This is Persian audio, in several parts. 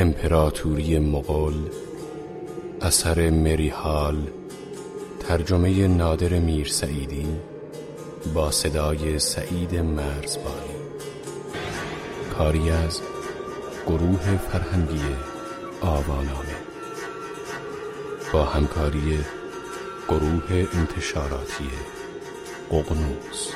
امپراتوری مغول اثر مری هال ترجمه نادر میر سعیدی با صدای سعید مرزبانی. کاری از گروه فرهنگی آوانامه با همکاری گروه انتشاراتی ققنوس.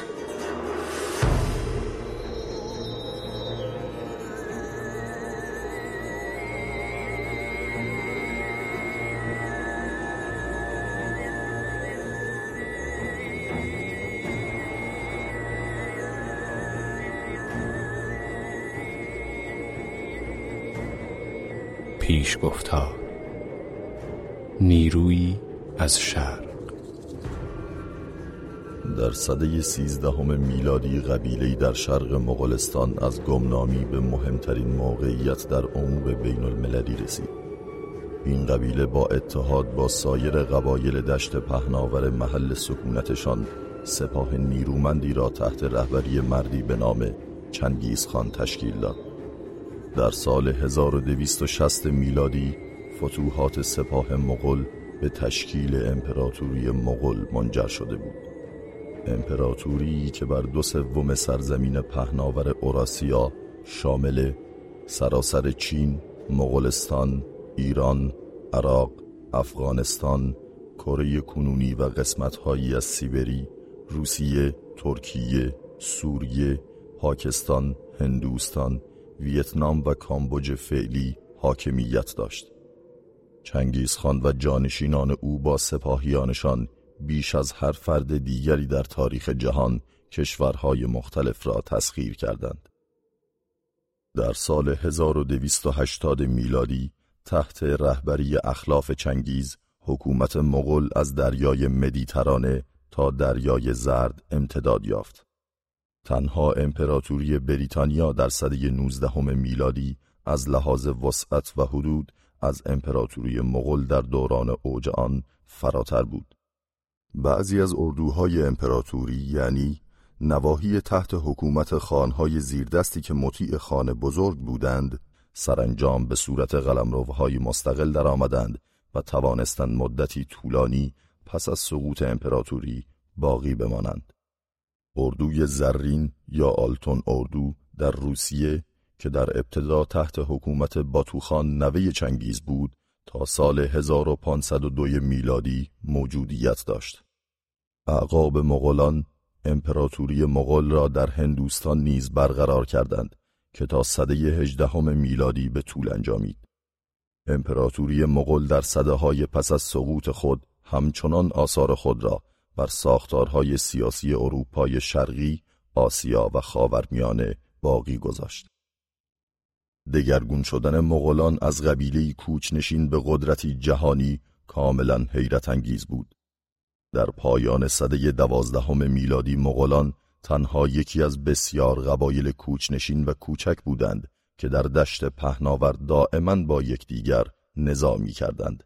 پیش گفتار نیرویی از شرق در سده سیزدهم میلادی قبیله‌ای در شرق مغولستان از گمنامی به مهمترین موقعیت در امور بین المللی رسید. این قبیله با اتحاد با سایر قبایل دشت پهناور محل سکونتشان سپاه نیرومندی را تحت رهبری مردی به نام چنگیز خان تشکیل داد. در سال 1260 میلادی فتوحات سپاه مغول به تشکیل امپراتوری مغول منجر شده بود. امپراتوری که بر دو سوم سرزمین پهناور اوراسیا شامل سراسر چین، مغولستان، ایران، عراق، افغانستان، کره کنونی و قسمتهایی از سیبری، روسیه، ترکیه، سوریه، پاکستان، هندوستان، ویتنام و کامبوج فعلی حاکمیت داشت. چنگیز خان و جانشینان او با سپاهیانشان بیش از هر فرد دیگری در تاریخ جهان کشورهای مختلف را تسخیر کردند. در سال 1280 میلادی تحت رهبری اخلاف چنگیز حکومت مغول از دریای مدیترانه تا دریای زرد امتداد یافت. تنها امپراتوری بریتانیا در سده 19 میلادی از لحاظ وسعت و حدود از امپراتوری مغول در دوران اوج آن فراتر بود. بعضی از اردوهای امپراتوری یعنی نواحی تحت حکومت خانهای زیردستی که مطیع خان بزرگ بودند سرانجام به صورت قلمروهای مستقل درآمدند و توانستند مدتی طولانی پس از سقوط امپراتوری باقی بمانند. اردوی زرین یا آلتون اردو در روسیه که در ابتدا تحت حکومت باتوخان نوه چنگیز بود تا سال 1502 میلادی موجودیت داشت. اعقاب مغولان امپراتوری مغول را در هندوستان نیز برقرار کردند که تا سده هجدهم میلادی به طول انجامید. امپراتوری مغول در صده های پس از سقوط خود همچنان آثار خود را بر ساختارهای سیاسی اروپای شرقی، آسیا و خاورمیانه باقی گذاشت. دگرگون شدن مغولان از قبیله کوچنشین به قدرتی جهانی کاملا حیرت انگیز بود. در پایان سده دوازدهم میلادی مغولان تنها یکی از بسیار قبایل کوچنشین و کوچک بودند که در دشت پهناور دائما با یکدیگر نزاع می کردند.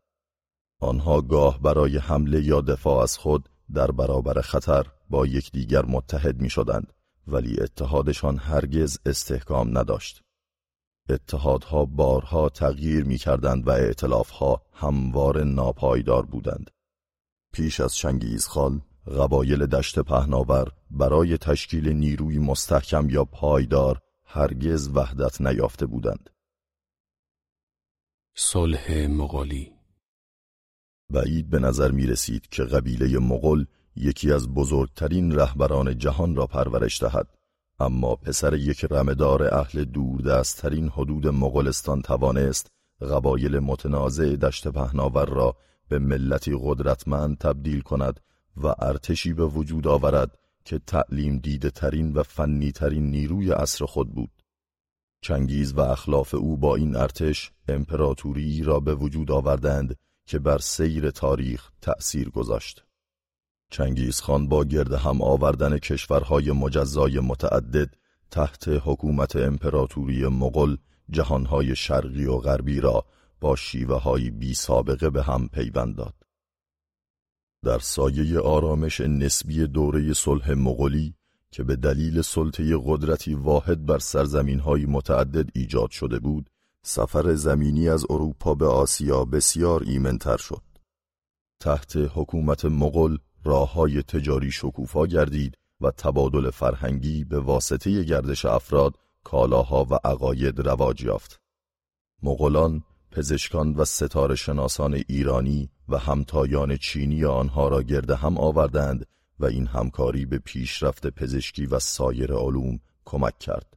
آنها گاه برای حمله یا دفاع از خود در برابر خطر با یکدیگر متحد می شدند ولی اتحادشان هرگز استحکام نداشت. اتحادها بارها تغییر می کردند و اعتلافها هموار ناپایدار بودند. پیش از چنگیز خان قبایل دشت پهناور برای تشکیل نیروی مستحکم یا پایدار هرگز وحدت نیافته بودند. صلح مغولی بعید به نظر می رسید که قبیله مغول یکی از بزرگترین رهبران جهان را پرورش دهد اما پسر یک رمدار اهل دوردستترین حدود مغولستان توانست قبایل متنازع دشت پهناور را به ملتی قدرتمند تبدیل کند و ارتشی به وجود آورد که تعلیم دیده ترین و فنی ترین نیروی عصر خود بود. چنگیز و اخلاف او با این ارتش امپراتوری را به وجود آوردند که بر سیر تاریخ تأثیر گذاشت. چنگیز خان با گرد هم آوردن کشورهای مجزای متعدد تحت حکومت امپراتوری مغل جهانهای شرقی و غربی را با شیوه های بی سابقه به هم پیوند داد. در سایه آرامش نسبی دوره صلح مغولی که به دلیل سلطه قدرتی واحد بر سرزمین های متعدد ایجاد شده بود، سفر زمینی از اروپا به آسیا بسیار ایمنتر شد. تحت حکومت مغل راه های تجاری شکوفا گردید و تبادل فرهنگی به واسطه گردش افراد، کالاها و عقاید رواج یافت. مغولان پزشکان و ستاره شناسان ایرانی و همتایان چینی آنها را گرد هم آوردند و این همکاری به پیشرفت پزشکی و سایر علوم کمک کرد.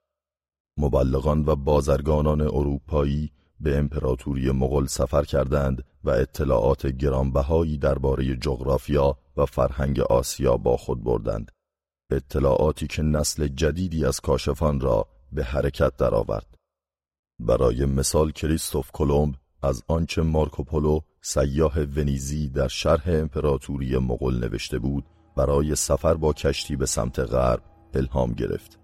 مبلغان و بازرگانان اروپایی به امپراتوری مغول سفر کردند و اطلاعات گرانبهایی درباره جغرافیا و فرهنگ آسیا با خود بردند. اطلاعاتی که نسل جدیدی از کاشفان را به حرکت درآورد. برای مثال کریستوف کلمب از آنچه مارکوپولو سیاه ونیزی در شرح امپراتوری مغول نوشته بود برای سفر با کشتی به سمت غرب الهام گرفت.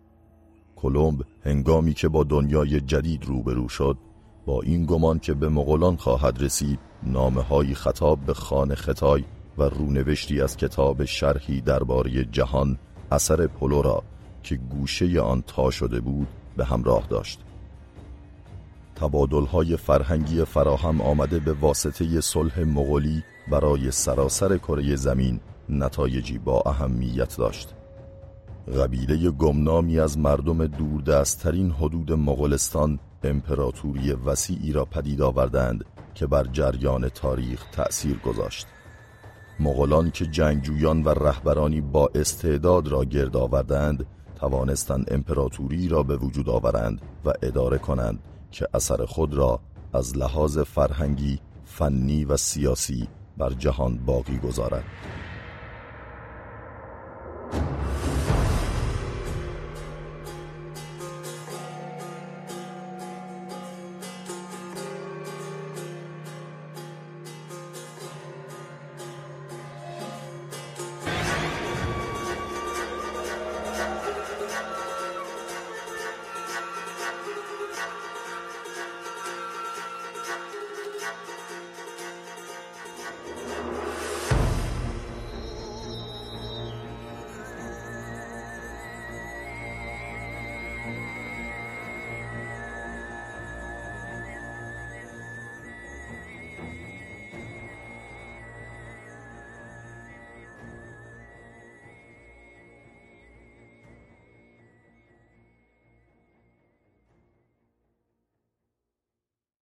کلمب هنگامی که با دنیای جدید روبرو شد با این گمان که به مغولان خواهد رسید نامه های خطاب به خان خطای و رونوشتی از کتاب شرحی درباره جهان اثر پولو را که گوشه آن تا شده بود به همراه داشت. تبادلهای فرهنگی فراهم آمده به واسطه صلح مغولی برای سراسر کره زمین نتایجی با اهمیت داشت. قبیله گمنامی از مردم دوردستترین حدود مغولستان امپراتوری وسیعی را پدید آوردند که بر جریان تاریخ تأثیر گذاشت مغولان که جنگجویان و رهبرانی با استعداد را گرد آوردند توانستند امپراتوری را به وجود آورند و اداره کنند که اثر خود را از لحاظ فرهنگی، فنی و سیاسی بر جهان باقی گذارد.